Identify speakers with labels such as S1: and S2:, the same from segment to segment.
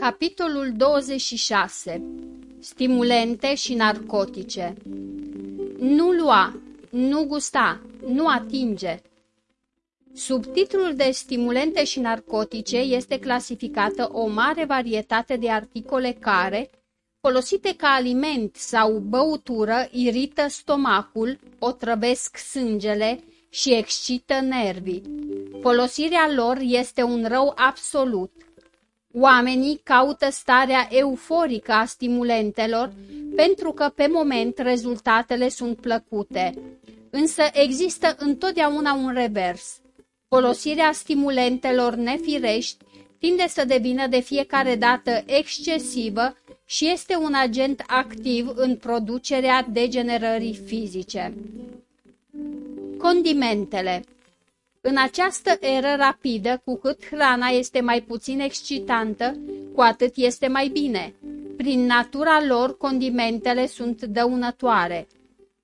S1: Capitolul 26. Stimulente și narcotice Nu lua, nu gusta, nu atinge. Subtitlul de stimulente și narcotice este clasificată o mare varietate de articole care, folosite ca aliment sau băutură, irită stomacul, otrăvesc sângele și excită nervii. Folosirea lor este un rău absolut – Oamenii caută starea euforică a stimulentelor pentru că pe moment rezultatele sunt plăcute. Însă există întotdeauna un revers. Folosirea stimulentelor nefirești tinde să devină de fiecare dată excesivă și este un agent activ în producerea degenerării fizice. Condimentele în această eră rapidă, cu cât hrana este mai puțin excitantă, cu atât este mai bine. Prin natura lor, condimentele sunt dăunătoare.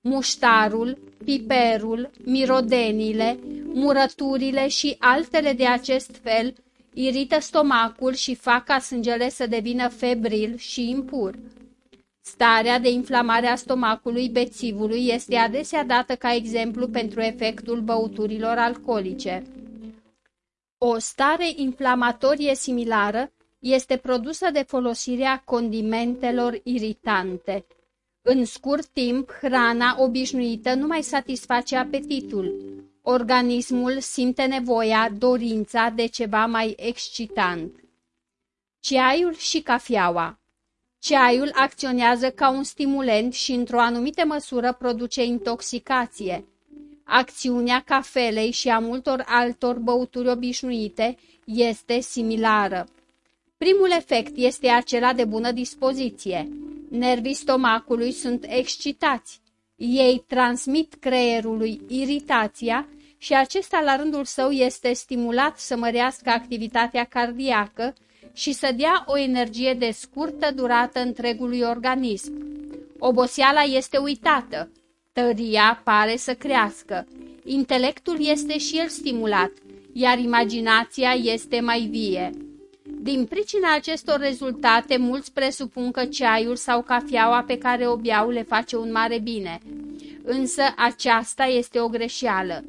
S1: Muștarul, piperul, mirodenile, murăturile și altele de acest fel irită stomacul și fac ca sângele să devină febril și impur. Starea de inflamare a stomacului bețivului este adesea dată ca exemplu pentru efectul băuturilor alcoolice. O stare inflamatorie similară este produsă de folosirea condimentelor iritante. În scurt timp, hrana obișnuită nu mai satisface apetitul. Organismul simte nevoia, dorința de ceva mai excitant. Ceaiul și cafeaua Ceaiul acționează ca un stimulent și într-o anumită măsură produce intoxicație. Acțiunea cafelei și a multor altor băuturi obișnuite este similară. Primul efect este acela de bună dispoziție. Nervii stomacului sunt excitați. Ei transmit creierului iritația și acesta la rândul său este stimulat să mărească activitatea cardiacă și să dea o energie de scurtă durată întregului organism. Oboseala este uitată, tăria pare să crească, intelectul este și el stimulat, iar imaginația este mai vie. Din pricina acestor rezultate, mulți presupun că ceaiul sau cafeaua pe care o beau le face un mare bine. Însă aceasta este o greșeală.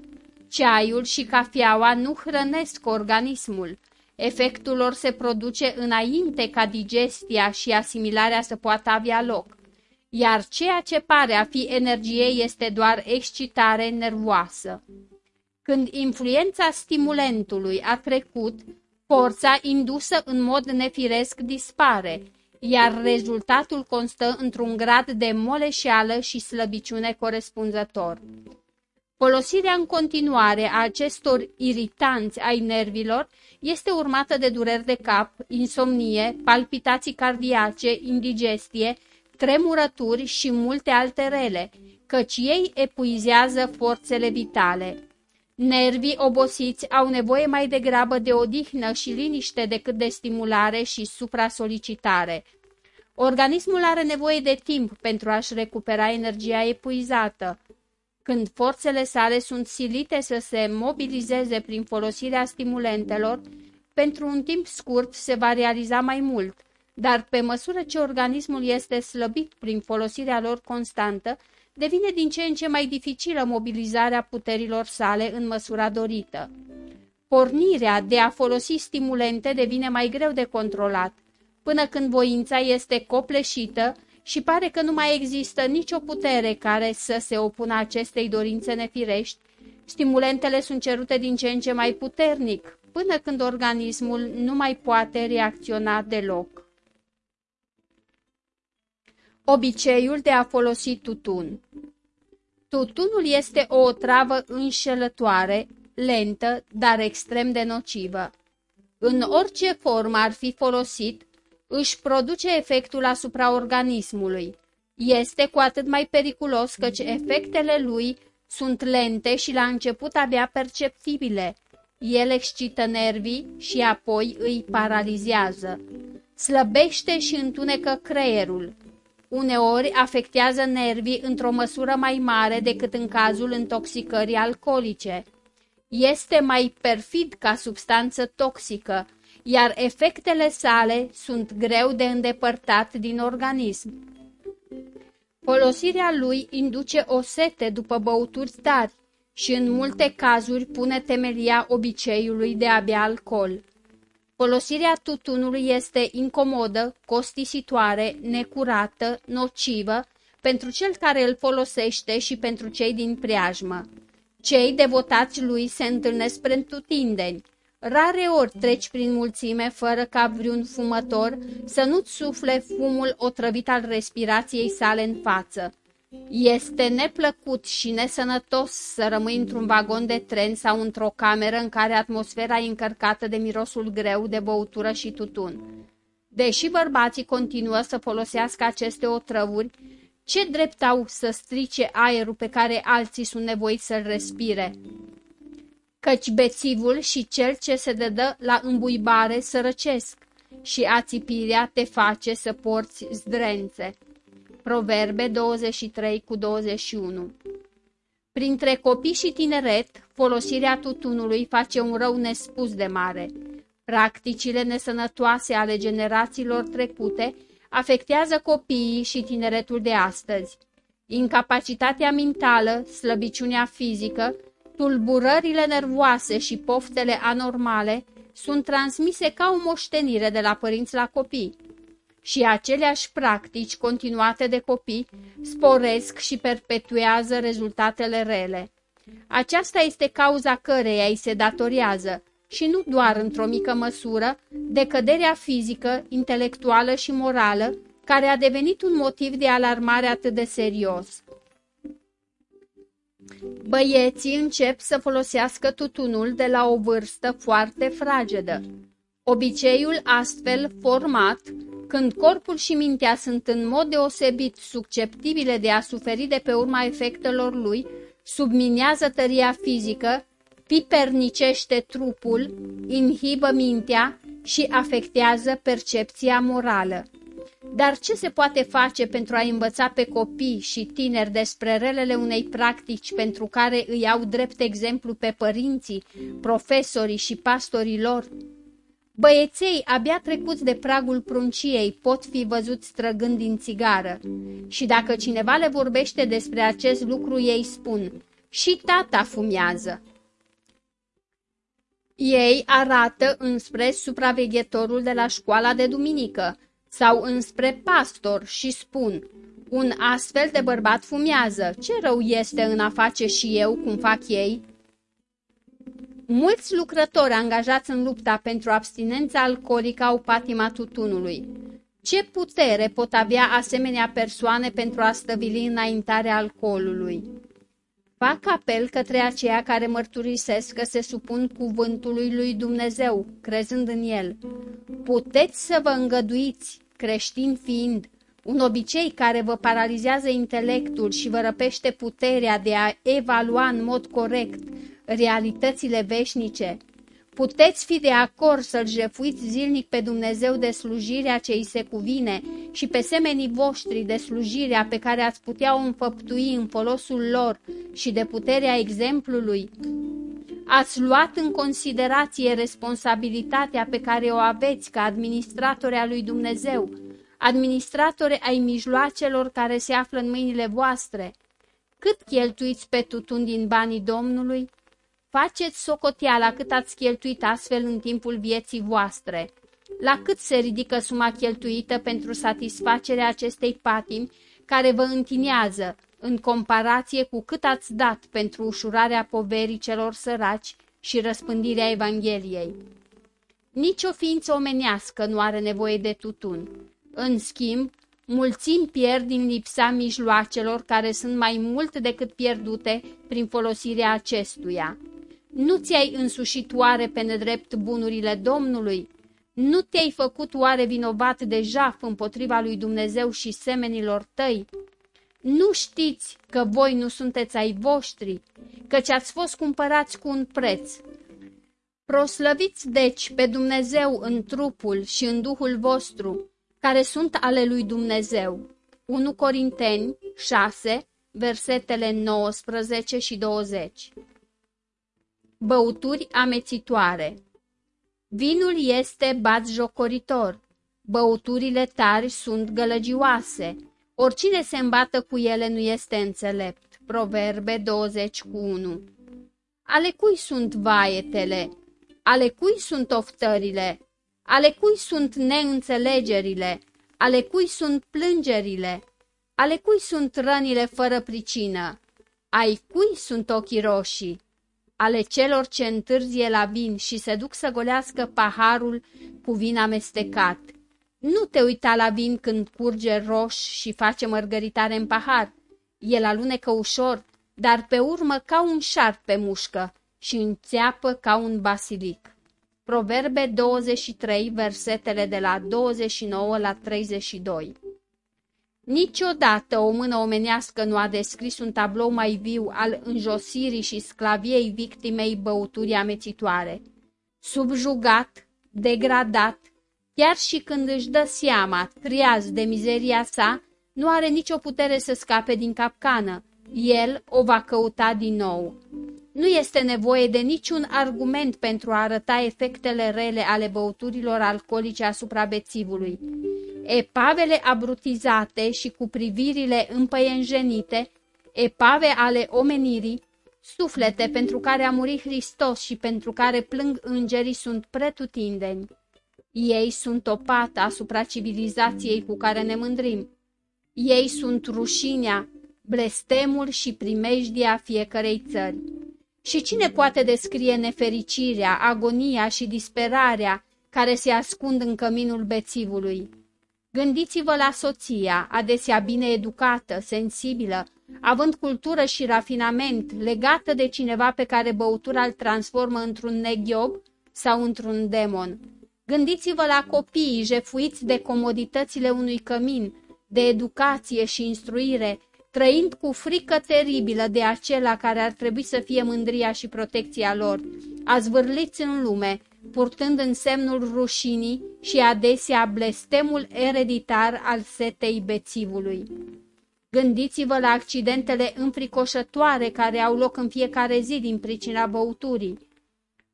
S1: Ceaiul și cafeaua nu hrănesc organismul. Efectul lor se produce înainte ca digestia și asimilarea să poată avea loc, iar ceea ce pare a fi energie este doar excitare nervoasă. Când influența stimulentului a trecut, forța indusă în mod nefiresc dispare, iar rezultatul constă într-un grad de moleșeală și slăbiciune corespunzător. Folosirea în continuare a acestor iritanți ai nervilor este urmată de dureri de cap, insomnie, palpitații cardiace, indigestie, tremurături și multe alte rele, căci ei epuizează forțele vitale. Nervii obosiți au nevoie mai degrabă de odihnă și liniște decât de stimulare și supra-solicitare. Organismul are nevoie de timp pentru a-și recupera energia epuizată. Când forțele sale sunt silite să se mobilizeze prin folosirea stimulentelor, pentru un timp scurt se va realiza mai mult, dar pe măsură ce organismul este slăbit prin folosirea lor constantă, devine din ce în ce mai dificilă mobilizarea puterilor sale în măsura dorită. Pornirea de a folosi stimulente devine mai greu de controlat, până când voința este copleșită și pare că nu mai există nicio putere care să se opună acestei dorințe nefirești. Stimulentele sunt cerute din ce în ce mai puternic, până când organismul nu mai poate reacționa deloc. Obiceiul de a folosi tutun Tutunul este o otravă înșelătoare, lentă, dar extrem de nocivă. În orice formă ar fi folosit, își produce efectul asupra organismului. Este cu atât mai periculos căci efectele lui sunt lente și la început abia perceptibile. El excită nervii și apoi îi paralizează. Slăbește și întunecă creierul. Uneori afectează nervii într-o măsură mai mare decât în cazul intoxicării alcoolice. Este mai perfid ca substanță toxică, iar efectele sale sunt greu de îndepărtat din organism. Folosirea lui induce o sete după băuturi tari și în multe cazuri pune temelia obiceiului de a bea alcool. Folosirea tutunului este incomodă, costisitoare, necurată, nocivă pentru cel care îl folosește și pentru cei din preajmă. Cei devotați lui se întâlnesc pretutindeni. Rare ori treci prin mulțime fără ca vreun fumător să nu-ți sufle fumul otrăvit al respirației sale în față. Este neplăcut și nesănătos să rămâi într-un vagon de tren sau într-o cameră în care atmosfera e încărcată de mirosul greu de băutură și tutun. Deși bărbații continuă să folosească aceste otrăvuri, ce drept au să strice aerul pe care alții sunt nevoiți să-l respire? Căci bețivul și cel ce se dădă la îmbuibare sărăcesc și ațipirea te face să porți zdrențe. Proverbe 23 cu 21 Printre copii și tineret, folosirea tutunului face un rău nespus de mare. Practicile nesănătoase ale generațiilor trecute afectează copiii și tineretul de astăzi. Incapacitatea mentală, slăbiciunea fizică, tulburările nervoase și poftele anormale sunt transmise ca o moștenire de la părinți la copii. Și aceleași practici continuate de copii sporesc și perpetuează rezultatele rele. Aceasta este cauza căreia îi se datorează și nu doar într-o mică măsură, decăderea fizică, intelectuală și morală, care a devenit un motiv de alarmare atât de serios. Băieții încep să folosească tutunul de la o vârstă foarte fragedă. Obiceiul astfel format, când corpul și mintea sunt în mod deosebit susceptibile de a suferi de pe urma efectelor lui, subminează tăria fizică pipernicește trupul, inhibă mintea și afectează percepția morală. Dar ce se poate face pentru a învăța pe copii și tineri despre relele unei practici pentru care îi au drept exemplu pe părinții, profesorii și pastorii lor? Băieței abia trecuți de pragul prunciei pot fi văzuți străgând din țigară și dacă cineva le vorbește despre acest lucru, ei spun, și tata fumează. Ei arată înspre supraveghetorul de la școala de duminică sau înspre pastor și spun, un astfel de bărbat fumează, ce rău este în a face și eu cum fac ei? Mulți lucrători angajați în lupta pentru abstinența alcoolică au patima tutunului. Ce putere pot avea asemenea persoane pentru a stăvili înaintarea alcoolului? Fac apel către aceia care mărturisesc că se supun cuvântului lui Dumnezeu, crezând în el. Puteți să vă îngăduiți, creștin fiind, un obicei care vă paralizează intelectul și vă răpește puterea de a evalua în mod corect realitățile veșnice, Puteți fi de acord să-L jefuiți zilnic pe Dumnezeu de slujirea ce îi se cuvine și pe semenii voștri de slujirea pe care ați putea o înfăptui în folosul lor și de puterea exemplului? Ați luat în considerație responsabilitatea pe care o aveți ca administratori a lui Dumnezeu, administratore ai mijloacelor care se află în mâinile voastre. Cât cheltuiți pe tutun din banii Domnului? Faceți socoteala cât ați cheltuit astfel în timpul vieții voastre. La cât se ridică suma cheltuită pentru satisfacerea acestei patimi care vă întinează, în comparație cu cât ați dat pentru ușurarea poverii celor săraci și răspândirea Evangheliei. Nici o ființă omenească nu are nevoie de tutun. În schimb, mulțimi pierd din lipsa mijloacelor care sunt mai mult decât pierdute prin folosirea acestuia. Nu ți-ai însușit oare pe nedrept bunurile Domnului? Nu te-ai făcut oare vinovat de jaf împotriva lui Dumnezeu și semenilor tăi? Nu știți că voi nu sunteți ai voștri, căci ați fost cumpărați cu un preț. Proslăviți deci pe Dumnezeu în trupul și în duhul vostru, care sunt ale lui Dumnezeu. 1 Corinteni 6, versetele 19 și 20 Băuturi amețitoare Vinul este jocoritor, băuturile tari sunt gălăgioase, oricine se îmbată cu ele nu este înțelept. Proverbe 20 cu 1 Ale cui sunt vaietele? Ale cui sunt oftările? Ale cui sunt neînțelegerile? Ale cui sunt plângerile? Ale cui sunt rănile fără pricină? Ai cui sunt ochii roșii? Ale celor ce întârzie la vin și se duc să golească paharul cu vin amestecat. Nu te uita la vin când curge roș și face mărgăritare în pahar. El alunecă ușor, dar pe urmă ca un șarpe mușcă și înțeapă ca un basilic. Proverbe 23, versetele de la 29 la 32 Niciodată o mână omenească nu a descris un tablou mai viu al înjosirii și sclaviei victimei băuturii amețitoare. Subjugat, degradat, chiar și când își dă seama, triaz de mizeria sa, nu are nicio putere să scape din capcană. El o va căuta din nou. Nu este nevoie de niciun argument pentru a arăta efectele rele ale băuturilor alcoolice asupra bețivului. Epavele abrutizate și cu privirile împăienjenite, epave ale omenirii, suflete pentru care a murit Hristos și pentru care plâng îngerii sunt pretutindeni. Ei sunt o pată asupra civilizației cu care ne mândrim. Ei sunt rușinea, blestemul și primejdia fiecărei țări. Și cine poate descrie nefericirea, agonia și disperarea care se ascund în căminul bețivului? Gândiți-vă la soția, adesea bine educată, sensibilă, având cultură și rafinament, legată de cineva pe care băutura îl transformă într-un neghiob sau într-un demon. Gândiți-vă la copiii jefuiți de comoditățile unui cămin, de educație și instruire, trăind cu frică teribilă de acela care ar trebui să fie mândria și protecția lor, azvârliți în lume, purtând în semnul rușinii și adesea blestemul ereditar al setei bețivului. Gândiți-vă la accidentele înfricoșătoare care au loc în fiecare zi din pricina băuturii.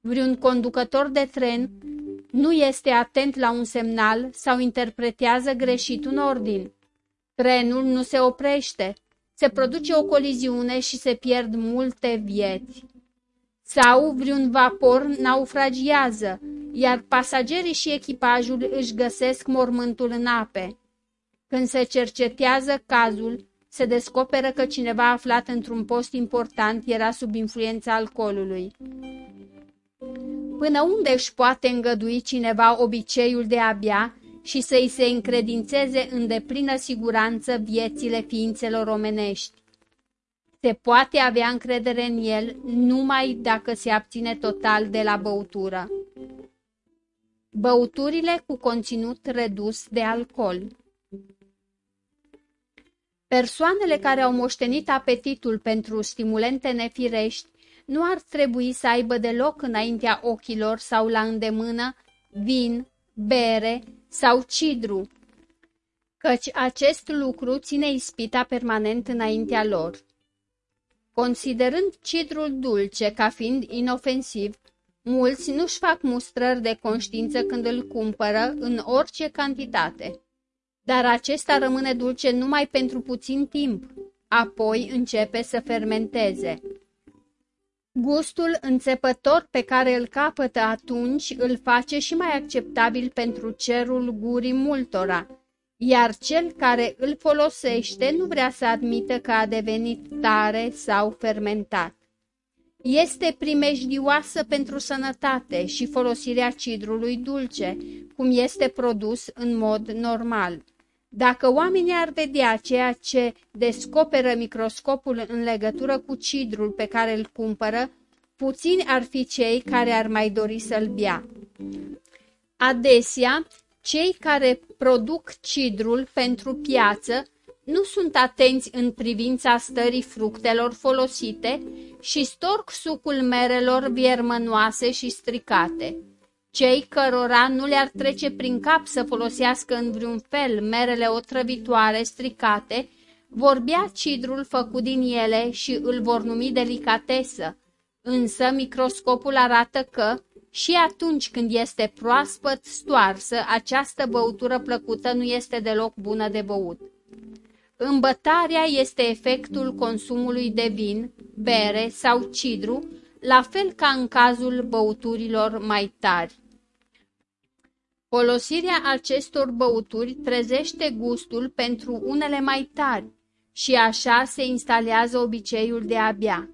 S1: Vreun conducător de tren nu este atent la un semnal sau interpretează greșit un ordin. Trenul nu se oprește, se produce o coliziune și se pierd multe vieți. Sau vreun vapor naufragiază, iar pasagerii și echipajul își găsesc mormântul în ape. Când se cercetează cazul, se descoperă că cineva aflat într-un post important era sub influența alcoolului. Până unde își poate îngădui cineva obiceiul de a bea și să-i se încredințeze în deplină siguranță viețile ființelor omenești? Se poate avea încredere în el numai dacă se abține total de la băutură. Băuturile cu conținut redus de alcool Persoanele care au moștenit apetitul pentru stimulente nefirești nu ar trebui să aibă deloc înaintea ochilor sau la îndemână vin, bere sau cidru, căci acest lucru ține ispita permanent înaintea lor. Considerând cidrul dulce ca fiind inofensiv, mulți nu-și fac mustrări de conștiință când îl cumpără în orice cantitate. Dar acesta rămâne dulce numai pentru puțin timp, apoi începe să fermenteze. Gustul înțepător pe care îl capătă atunci îl face și mai acceptabil pentru cerul gurii multora, iar cel care îl folosește nu vrea să admită că a devenit tare sau fermentat. Este primejdioasă pentru sănătate și folosirea cidrului dulce, cum este produs în mod normal. Dacă oamenii ar vedea ceea ce descoperă microscopul în legătură cu cidrul pe care îl cumpără, puțini ar fi cei care ar mai dori să-l bea. Adesea, cei care produc cidrul pentru piață nu sunt atenți în privința stării fructelor folosite și storc sucul merelor viermănoase și stricate. Cei cărora nu le-ar trece prin cap să folosească în vreun fel merele otrăvitoare stricate, vor bea cidrul făcut din ele și îl vor numi delicatesă, însă microscopul arată că Și atunci când este proaspăt stoarsă, această băutură plăcută nu este deloc bună de băut. Îmbătarea este efectul consumului de vin, bere sau cidru, la fel ca în cazul băuturilor mai tari. Folosirea acestor băuturi trezește gustul pentru unele mai tari și așa se instalează obiceiul de a bea.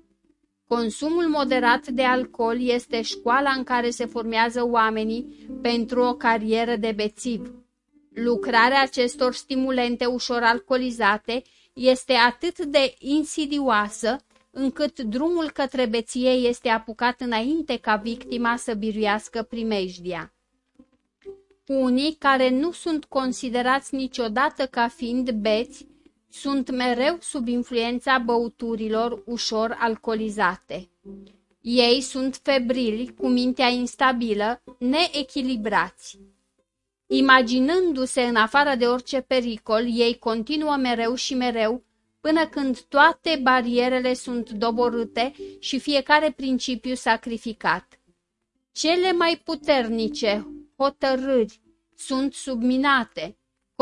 S1: Consumul moderat de alcool este școala în care se formează oamenii pentru o carieră de bețiv. Lucrarea acestor stimulente ușor alcoolizate este atât de insidioasă încât drumul către beție este apucat înainte ca victima să biruiască primejdia. Unii care nu sunt considerați niciodată ca fiind beți sunt mereu sub influența băuturilor ușor alcoolizate. Ei sunt febrili, cu mintea instabilă, neechilibrați. Imaginându-se în afară de orice pericol, ei continuă mereu și mereu, până când toate barierele sunt doborâte și fiecare principiu sacrificat. Cele mai puternice hotărâri sunt subminate,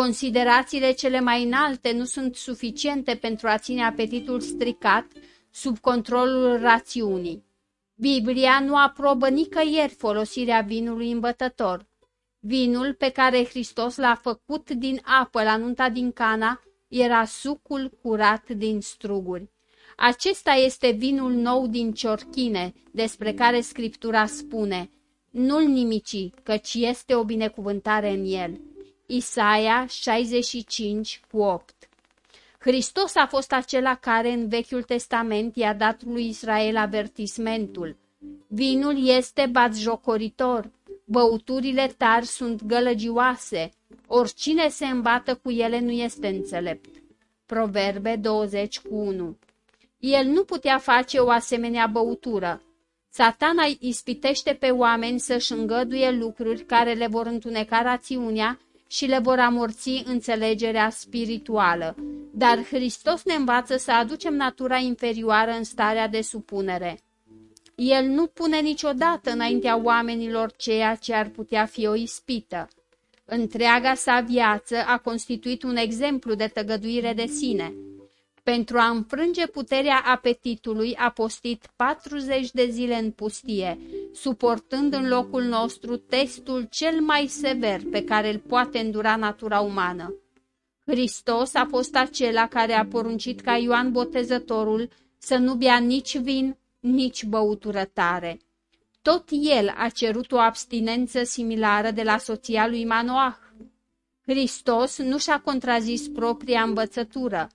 S1: Considerațiile cele mai înalte nu sunt suficiente pentru a ține apetitul stricat sub controlul rațiunii. Biblia nu aprobă nicăieri folosirea vinului îmbătător. Vinul pe care Hristos l-a făcut din apă la nunta din Cana era sucul curat din struguri. Acesta este vinul nou din ciorchine, despre care Scriptura spune, nu-l nimici, căci este o binecuvântare în el. Isaia 65 cu 8 Hristos a fost acela care în Vechiul Testament i-a dat lui Israel avertismentul. Vinul este batjocoritor, băuturile tari sunt gălăgioase, oricine se îmbată cu ele nu este înțelept. Proverbe 20 cu 1 El nu putea face o asemenea băutură. Satana ispitește pe oameni să-și îngăduie lucruri care le vor întuneca rațiunea și le vor amorți înțelegerea spirituală. Dar Hristos ne învață să aducem natura inferioară în starea de supunere. El nu pune niciodată înaintea oamenilor ceea ce ar putea fi o ispită. Întreaga sa viață a constituit un exemplu de tăgăduire de sine – pentru a înfrânge puterea apetitului a postit 40 de zile în pustie, suportând în locul nostru testul cel mai sever pe care îl poate îndura natura umană. Hristos a fost acela care a poruncit ca Ioan Botezătorul să nu bea nici vin, nici băutură tare. Tot el a cerut o abstinență similară de la soția lui Manoah. Hristos nu și-a contrazis propria învățătură,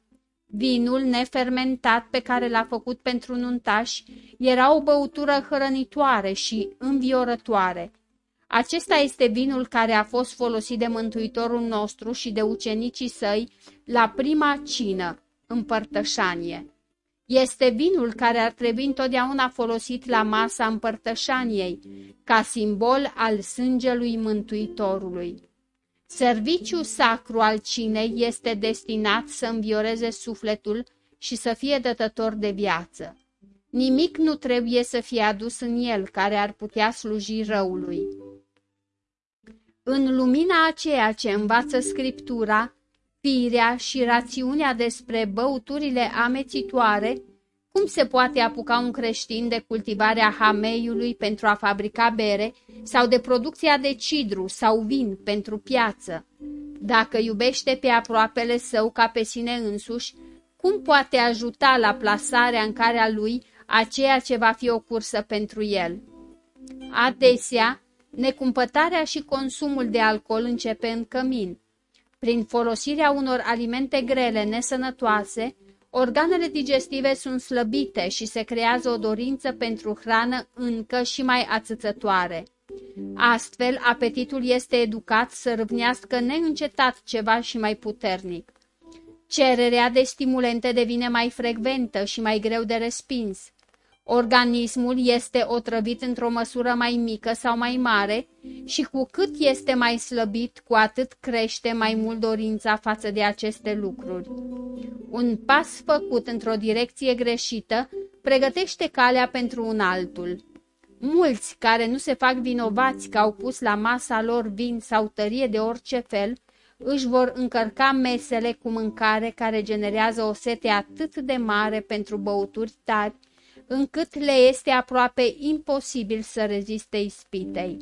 S1: Vinul nefermentat pe care l-a făcut pentru nuntași era o băutură hrănitoare și înviorătoare. Acesta este vinul care a fost folosit de Mântuitorul nostru și de ucenicii săi la prima cină, împărtășanie. Este vinul care ar trebui întotdeauna folosit la masa împărtășaniei, ca simbol al sângelui Mântuitorului. Serviciul sacru al cinei este destinat să învioreze sufletul și să fie dătător de viață. Nimic nu trebuie să fie adus în el care ar putea sluji răului. În lumina a ceea ce învață Scriptura, firea și rațiunea despre băuturile amețitoare, cum se poate apuca un creștin de cultivarea hameiului pentru a fabrica bere sau de producția de cidru sau vin pentru piață? Dacă iubește pe aproapele său ca pe sine însuși, cum poate ajuta la plasarea în care lui a ceea ce va fi o cursă pentru el? Adesea, necumpătarea și consumul de alcool începe în cămin. Prin folosirea unor alimente grele, nesănătoase, Organele digestive sunt slăbite și se creează o dorință pentru hrană încă și mai ațățătoare. Astfel, apetitul este educat să râvnească neîncetat ceva și mai puternic. Cererea de stimulente devine mai frecventă și mai greu de respins. Organismul este otrăvit într-o măsură mai mică sau mai mare și cu cât este mai slăbit, cu atât crește mai mult dorința față de aceste lucruri. Un pas făcut într-o direcție greșită pregătește calea pentru un altul. Mulți care nu se fac vinovați că au pus la masa lor vin sau tărie de orice fel, își vor încărca mesele cu mâncare care generează o sete atât de mare pentru băuturi tari, încât le este aproape imposibil să reziste ispitei.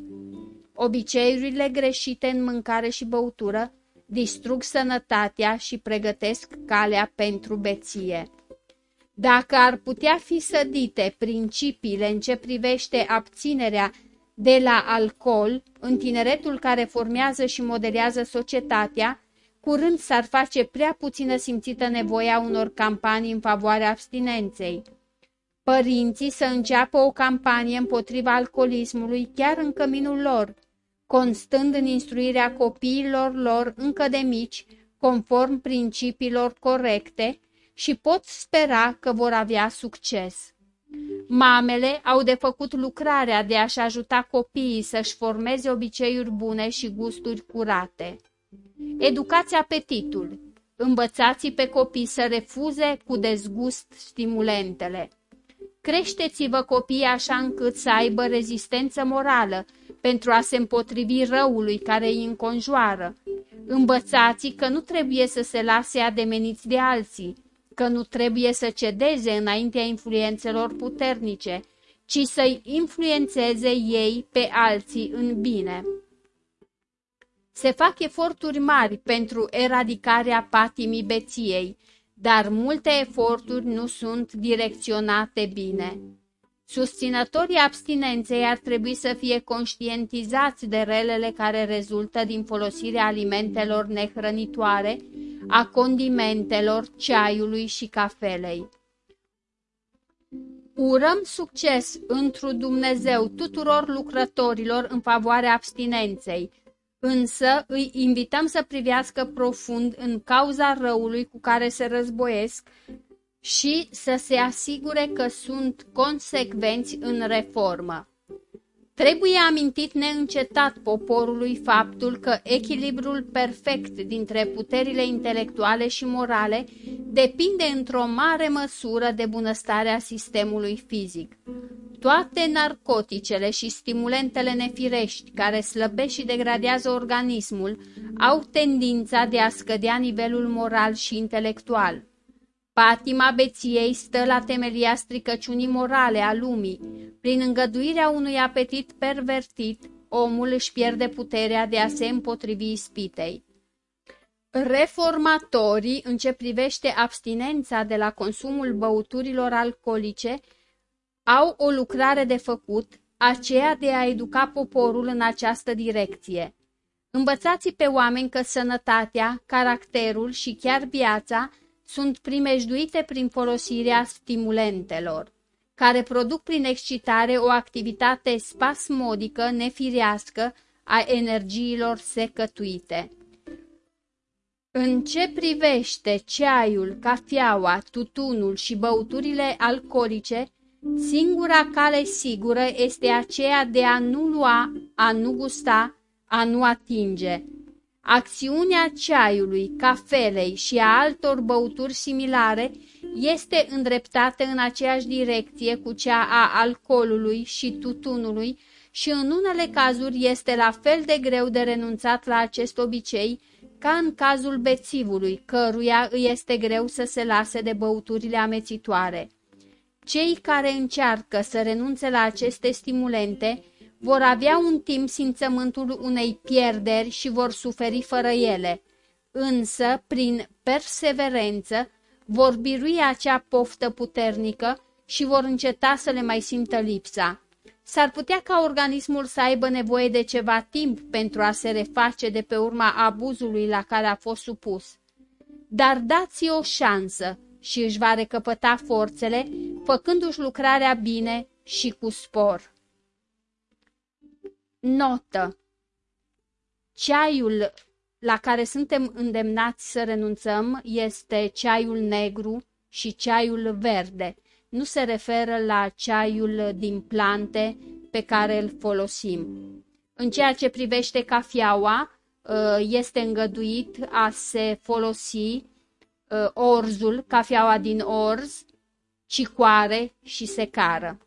S1: Obiceiurile greșite în mâncare și băutură distrug sănătatea și pregătesc calea pentru beție. Dacă ar putea fi sădite principiile în ce privește abținerea de la alcool în tineretul care formează și modelează societatea, curând s-ar face prea puțină simțită nevoia unor campanii în favoarea abstinenței. Părinții să înceapă o campanie împotriva alcoolismului chiar în căminul lor, constând în instruirea copiilor lor încă de mici, conform principiilor corecte, și pot spera că vor avea succes. Mamele au de făcut lucrarea de a-și ajuta copiii să-și formeze obiceiuri bune și gusturi curate. Educați apetitul. Învățați pe copii să refuze cu dezgust stimulentele. Creșteți-vă copiii așa încât să aibă rezistență morală pentru a se împotrivi răului care îi înconjoară. Învățați că nu trebuie să se lase ademeniți de alții, că nu trebuie să cedeze înaintea influențelor puternice, ci să-i influențeze ei pe alții în bine. Se fac eforturi mari pentru eradicarea patimii beției, dar multe eforturi nu sunt direcționate bine. Susținătorii abstinenței ar trebui să fie conștientizați de relele care rezultă din folosirea alimentelor nehrănitoare, a condimentelor, ceaiului și cafelei. Urăm succes întru Dumnezeu tuturor lucrătorilor în favoarea abstinenței, însă îi invităm să privească profund în cauza răului cu care se războiesc și să se asigure că sunt consecvenți în reformă. Trebuie amintit neîncetat poporului faptul că echilibrul perfect dintre puterile intelectuale și morale depinde într-o mare măsură de bunăstarea sistemului fizic. Toate narcoticele și stimulentele nefirești care slăbesc și degradează organismul au tendința de a scădea nivelul moral și intelectual. Patima beției stă la temelia stricăciunii morale a lumii. Prin îngăduirea unui apetit pervertit, omul își pierde puterea de a se împotrivi ispitei. Reformatorii, în ce privește abstinența de la consumul băuturilor alcoolice, au o lucrare de făcut, aceea de a educa poporul în această direcție. Învățați pe oameni că sănătatea, caracterul și chiar viața sunt primejduite prin folosirea stimulentelor, care produc prin excitare o activitate spasmodică, nefirească a energiilor secătuite. În ce privește ceaiul, cafeaua, tutunul și băuturile alcoolice, singura cale sigură este aceea de a nu lua, a nu gusta, a nu atinge, Acțiunea ceaiului, cafelei și a altor băuturi similare este îndreptată în aceeași direcție cu cea a alcoolului și tutunului și în unele cazuri este la fel de greu de renunțat la acest obicei ca în cazul bețivului, căruia îi este greu să se lase de băuturile amețitoare. Cei care încearcă să renunțe la aceste stimulente vor avea un timp simțământul unei pierderi și vor suferi fără ele, însă, prin perseverență, vor birui acea poftă puternică și vor înceta să le mai simtă lipsa. S-ar putea ca organismul să aibă nevoie de ceva timp pentru a se reface de pe urma abuzului la care a fost supus. Dar dați o șansă și își va recăpăta forțele, făcându-și lucrarea bine și cu spor. Notă Ceaiul la care suntem îndemnați să renunțăm este ceaiul negru și ceaiul verde. Nu se referă la ceaiul din plante pe care îl folosim. În ceea ce privește cafeaua, ă, este îngăduit a se folosi ă, orzul, cafeaua din orz, cicoare și secară.